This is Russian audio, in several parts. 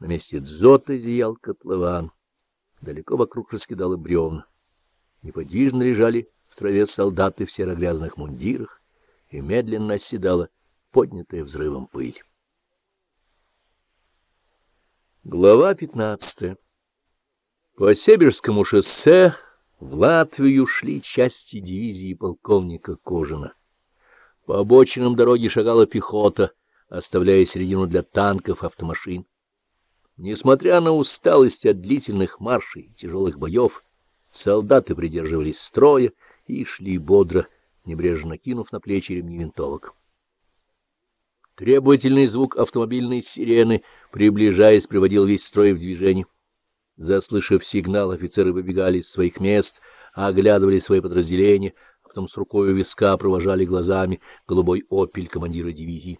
На месте дзота зиял котлован. Далеко вокруг раскидало бревна. Неподвижно лежали в траве солдаты в серо-грязных мундирах, и медленно оседала поднятая взрывом пыль. Глава пятнадцатая По Сибирскому шоссе в Латвию шли части дивизии полковника Кожина. По обочинам дороги шагала пехота, оставляя середину для танков, автомашин. Несмотря на усталость от длительных маршей и тяжелых боев, солдаты придерживались строя и шли бодро, небрежно накинув на плечи ремни винтовок. Требовательный звук автомобильной сирены, приближаясь, приводил весь строй в движение. Заслышав сигнал, офицеры выбегали из своих мест, оглядывали свои подразделения, а потом с рукой у виска провожали глазами голубой опель командира дивизии.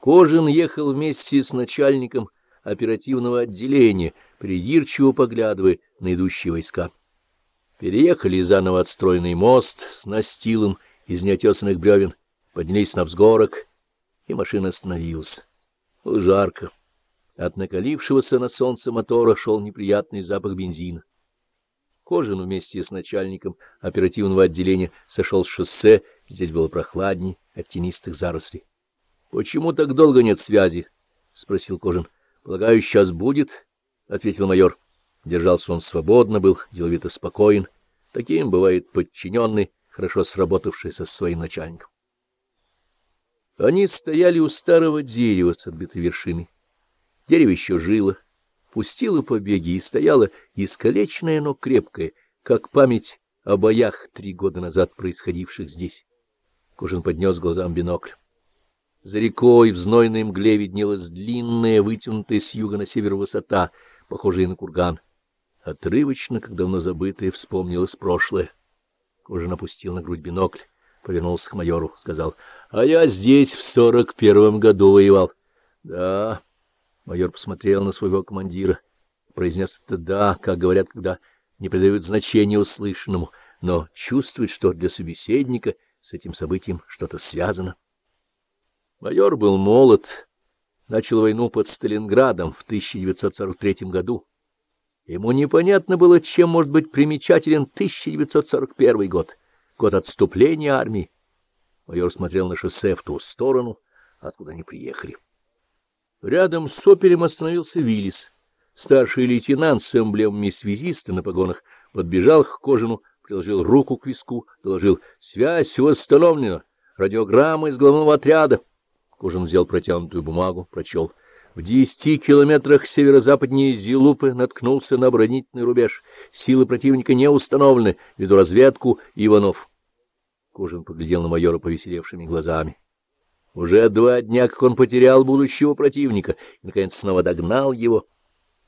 Кожин ехал вместе с начальником оперативного отделения, придирчиво поглядывая на идущие войска. Переехали заново отстроенный мост с настилом из неотесанных бревен, поднялись на взгорок, и машина остановилась. Было жарко. От накалившегося на солнце мотора шел неприятный запах бензина. Кожин вместе с начальником оперативного отделения сошел с шоссе, здесь было прохладней от тенистых зарослей. — Почему так долго нет связи? — спросил Кожин. — Полагаю, сейчас будет, — ответил майор. Держался он свободно, был деловито спокоен. Таким бывает подчиненный, хорошо сработавший со своим начальником. Они стояли у старого дерева с отбитой вершиной. Дерево еще жило, пустило побеги и стояло искалеченное, но крепкое, как память о боях три года назад происходивших здесь. Кожин поднес глазам бинокль. За рекой в знойной мгле виднелась длинная, вытянутая с юга на север высота, похожая на курган. Отрывочно, как давно забытое, вспомнилось прошлое. Кожин опустил на грудь бинокль, повернулся к майору, сказал, — А я здесь в сорок первом году воевал. — Да. Майор посмотрел на своего командира, произнес это «да», как говорят, когда не придают значения услышанному, но чувствует, что для собеседника с этим событием что-то связано. Майор был молод, начал войну под Сталинградом в 1943 году. Ему непонятно было, чем может быть примечателен 1941 год, год отступления армии. Майор смотрел на шоссе в ту сторону, откуда они приехали. Рядом с оперем остановился Виллис. Старший лейтенант с эмблемами связиста на погонах подбежал к Кожину, приложил руку к виску, доложил «Связь восстановлена! Радиограмма из главного отряда!» Кожин взял протянутую бумагу, прочел. В десяти километрах северо-западнее Зилупы наткнулся на оборонительный рубеж. Силы противника не установлены. Веду разведку Иванов. Кожин поглядел на майора повеселевшими глазами. Уже два дня, как он потерял будущего противника, и, наконец, снова догнал его.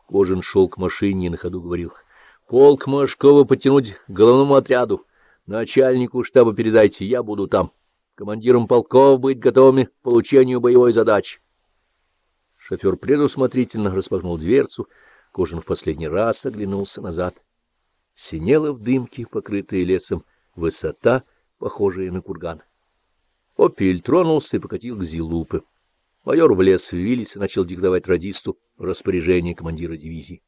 Кожин шел к машине и на ходу говорил. — Полк Машкова потянуть к головному отряду. Начальнику штаба передайте, я буду там. Командирам полков быть готовыми к получению боевой задачи. Шофер предусмотрительно распахнул дверцу. Кожин в последний раз оглянулся назад. Синела в дымке, покрытая лесом, высота, похожая на курган. Опель тронулся и покатил к Зилупе. Майор влез в Виллис и начал диктовать радисту распоряжение командира дивизии.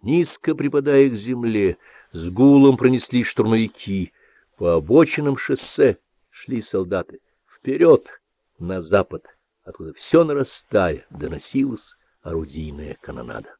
Низко припадая к земле, с гулом пронеслись штурмовики. По обочинам шоссе шли солдаты. Вперед, на запад, откуда все нарастая, доносилась орудийная канонада.